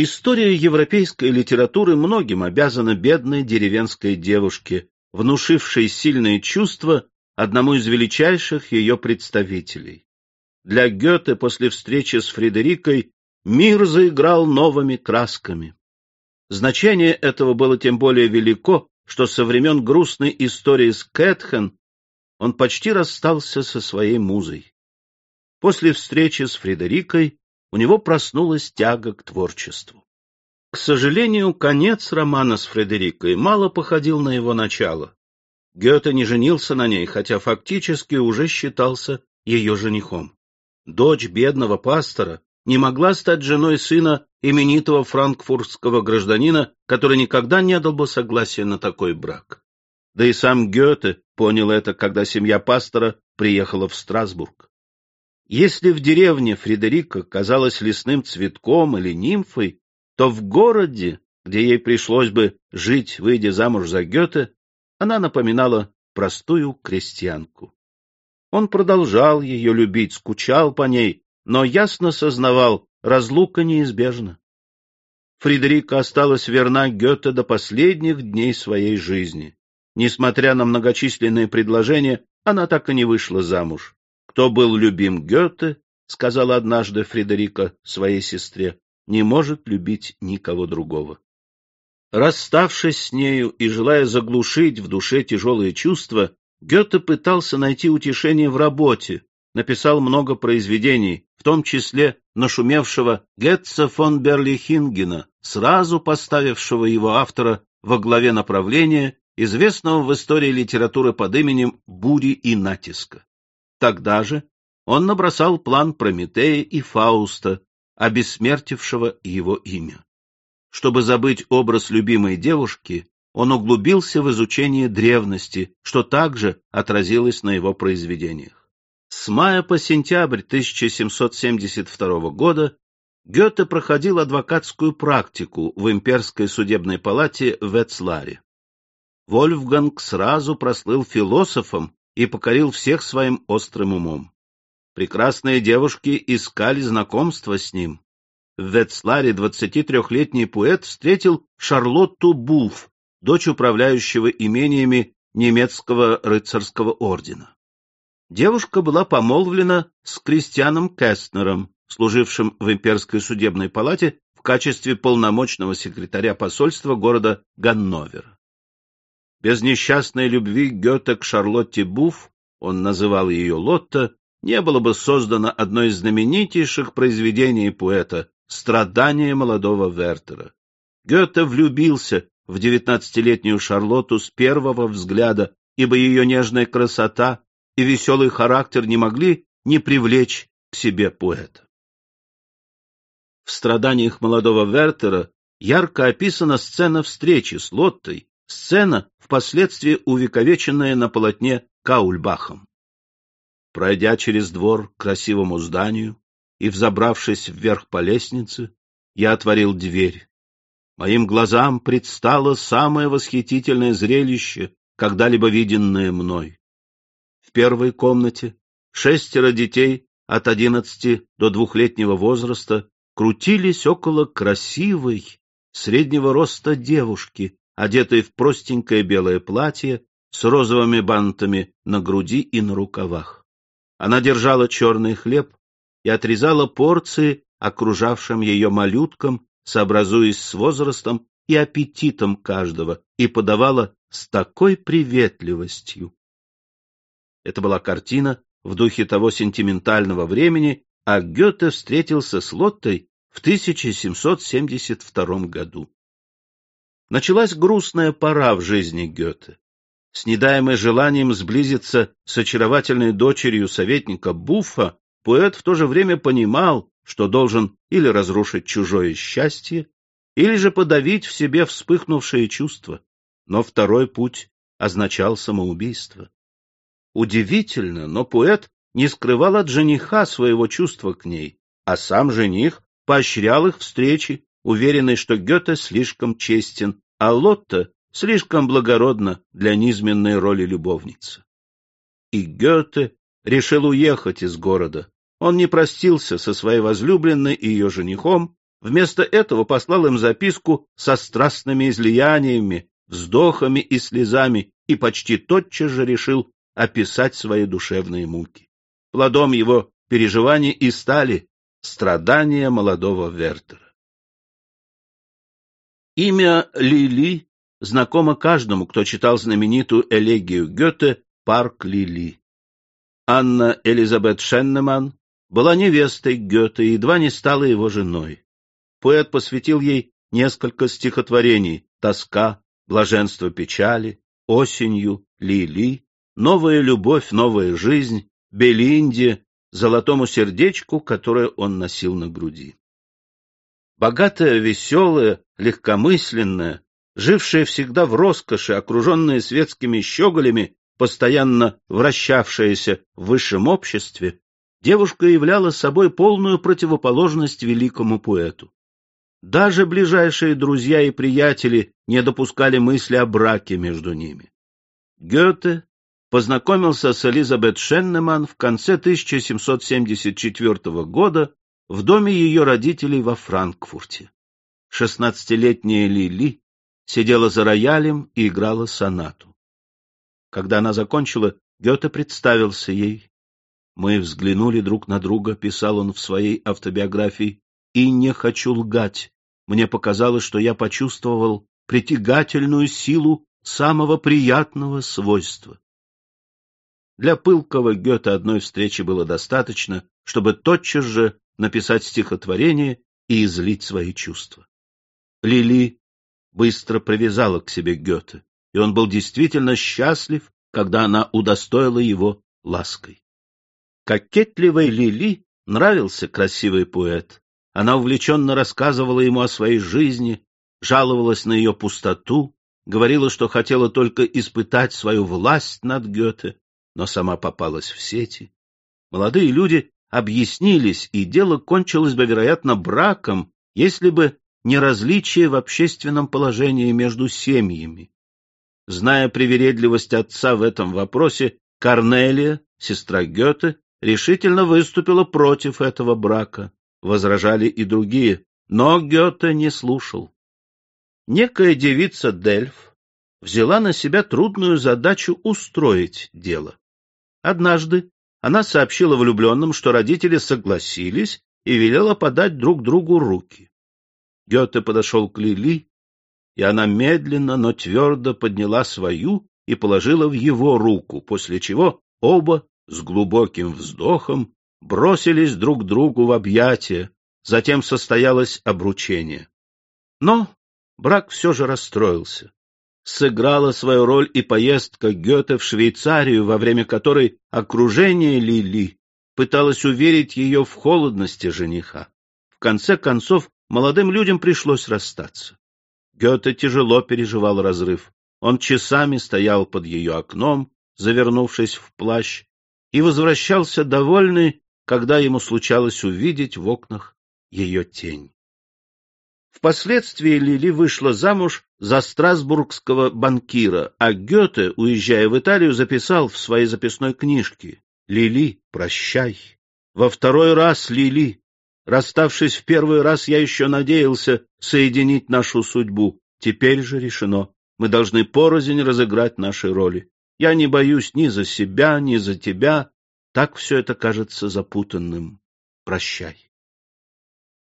История европейской литературы многим обязана бедной деревенской девушке, внушившей сильные чувства одному из величайших ее представителей. Для Гёте после встречи с Фредерикой мир заиграл новыми красками. Значение этого было тем более велико, что со времен грустной истории с Кэтхен он почти расстался со своей музой. После встречи с Фредерикой у него проснулась тяга к творчеству. К сожалению, конец романа с Фредерикой мало походил на его начало. Гёте не женился на ней, хотя фактически уже считался ее женихом. Дочь бедного пастора не могла стать женой сына именитого франкфуртского гражданина, который никогда не дал бы согласия на такой брак. Да и сам Гёте понял это, когда семья пастора приехала в Страсбург. Если в деревне Фредерика казалась лесным цветком или нимфой, то в городе, где ей пришлось бы жить, выйдя замуж за Гёте, она напоминала простую крестьянку. Он продолжал ее любить, скучал по ней, но ясно сознавал, разлука неизбежна. Фредерика осталась верна Гёте до последних дней своей жизни. Несмотря на многочисленные предложения, она так и не вышла замуж. Кто был любим Гёте, сказала однажды Фредерика своей сестре, не может любить никого другого. Расставшись с нею и желая заглушить в душе тяжелые чувства, Гёте пытался найти утешение в работе, написал много произведений, в том числе нашумевшего Гетца фон Берлихингена, сразу поставившего его автора во главе направления, известного в истории литературы под именем «Бури и натиска». Тогда же он набросал план Прометея и Фауста, обессмертившего его имя. Чтобы забыть образ любимой девушки, он углубился в изучение древности, что также отразилось на его произведениях. С мая по сентябрь 1772 года Гёте проходил адвокатскую практику в имперской судебной палате в Эцларе. Вольфганг сразу прослыл философом и покорил всех своим острым умом. Прекрасные девушки искали знакомства с ним. В Ветсларе 23-летний поэт встретил Шарлотту Буф, дочь управляющего имениями немецкого рыцарского ордена. Девушка была помолвлена с Кристианом Кестнером, служившим в имперской судебной палате в качестве полномочного секретаря посольства города Ганновера. Без несчастной любви Гёте к Шарлотте Буф, он называл ее Лотта, не было бы создано одно из знаменитейших произведений поэта «Страдания молодого Вертера». Гёте влюбился в девятнадцатилетнюю Шарлотту с первого взгляда, ибо ее нежная красота и веселый характер не могли не привлечь к себе поэта. В страданиях молодого Вертера ярко описана сцена встречи с Лоттой, сцена, впоследствии увековеченная на полотне Каульбахом. Пройдя через двор к красивому зданию и взобравшись вверх по лестнице, я отворил дверь. Моим глазам предстало самое восхитительное зрелище, когда-либо виденное мной. В первой комнате шестеро детей от одиннадцати до двухлетнего возраста крутились около красивой, среднего роста девушки, одетой в простенькое белое платье с розовыми бантами на груди и на рукавах. Она держала черный хлеб и отрезала порции окружавшим ее малюткам, сообразуясь с возрастом и аппетитом каждого, и подавала с такой приветливостью. Это была картина в духе того сентиментального времени, а Гёте встретился с Лоттой в 1772 году. Началась грустная пора в жизни Гёте с недаемой желанием сблизиться с очаровательной дочерью советника Буффа, поэт в то же время понимал, что должен или разрушить чужое счастье, или же подавить в себе вспыхнувшие чувства. Но второй путь означал самоубийство. Удивительно, но поэт не скрывал от жениха своего чувства к ней, а сам жених поощрял их встречи, уверенный, что Гёте слишком честен, а Лотта слишком благородно для низменной роли любовницы. И Гёте решил уехать из города. Он не простился со своей возлюбленной и ее женихом, вместо этого послал им записку со страстными излияниями, вздохами и слезами и почти тотчас же решил описать свои душевные муки. Плодом его переживаний и стали страдания молодого Вертера. Имя Лили знакомо каждому, кто читал знаменитую элегию Гёте «Парк Лили». Анна Элизабет Шеннеман была невестой Гёте и едва не стала его женой. Поэт посвятил ей несколько стихотворений «Тоска», «Блаженство печали», «Осенью», «Лили», «Новая любовь», «Новая жизнь», «Белинде», «Золотому сердечку», которое он носил на груди. Богатая, веселая, легкомысленная, жившая всегда в роскоши, окруженная светскими щеголями, постоянно вращавшаяся в высшем обществе, девушка являла собой полную противоположность великому поэту. Даже ближайшие друзья и приятели не допускали мысли о браке между ними. Гёте познакомился с Элизабет Шеннеман в конце 1774 года в доме ее родителей во Франкфурте. Шестнадцатилетняя Лили сидела за роялем и играла сонату. Когда она закончила, Гёте представился ей. «Мы взглянули друг на друга», — писал он в своей автобиографии, «и не хочу лгать. Мне показалось, что я почувствовал притягательную силу самого приятного свойства. Для пылкого Гёте одной встречи было достаточно, чтобы тотчас же написать стихотворение и излить свои чувства. Лили быстро привязала к себе Гёте, и он был действительно счастлив, когда она удостоила его лаской. Кокетливой Лили нравился красивый поэт. Она увлеченно рассказывала ему о своей жизни, жаловалась на ее пустоту, говорила, что хотела только испытать свою власть над Гёте, но сама попалась в сети. Молодые люди объяснились, и дело кончилось бы, вероятно, браком, если бы не различие в общественном положении между семьями. Зная привередливость отца в этом вопросе, Корнелия, сестра Гёте, решительно выступила против этого брака. Возражали и другие, но Гёте не слушал. Некая девица Дельф взяла на себя трудную задачу устроить дело. Однажды она сообщила влюбленным, что родители согласились и велела подать друг другу руки. Гёте подошел к Лили, и она медленно, но твердо подняла свою и положила в его руку, после чего оба с глубоким вздохом бросились друг другу в объятия, затем состоялось обручение. Но брак все же расстроился сыграла свою роль и поездка Гёте в Швейцарию, во время которой окружение Лили пыталось уверить ее в холодности жениха. В конце концов, молодым людям пришлось расстаться. Гёте тяжело переживал разрыв. Он часами стоял под ее окном, завернувшись в плащ, и возвращался довольный, когда ему случалось увидеть в окнах ее тень. Впоследствии Лили вышла замуж за страсбургского банкира, а Гёте, уезжая в Италию, записал в своей записной книжке «Лили, прощай». Во второй раз Лили. Расставшись в первый раз, я еще надеялся соединить нашу судьбу. Теперь же решено. Мы должны порознь разыграть наши роли. Я не боюсь ни за себя, ни за тебя. Так все это кажется запутанным. Прощай.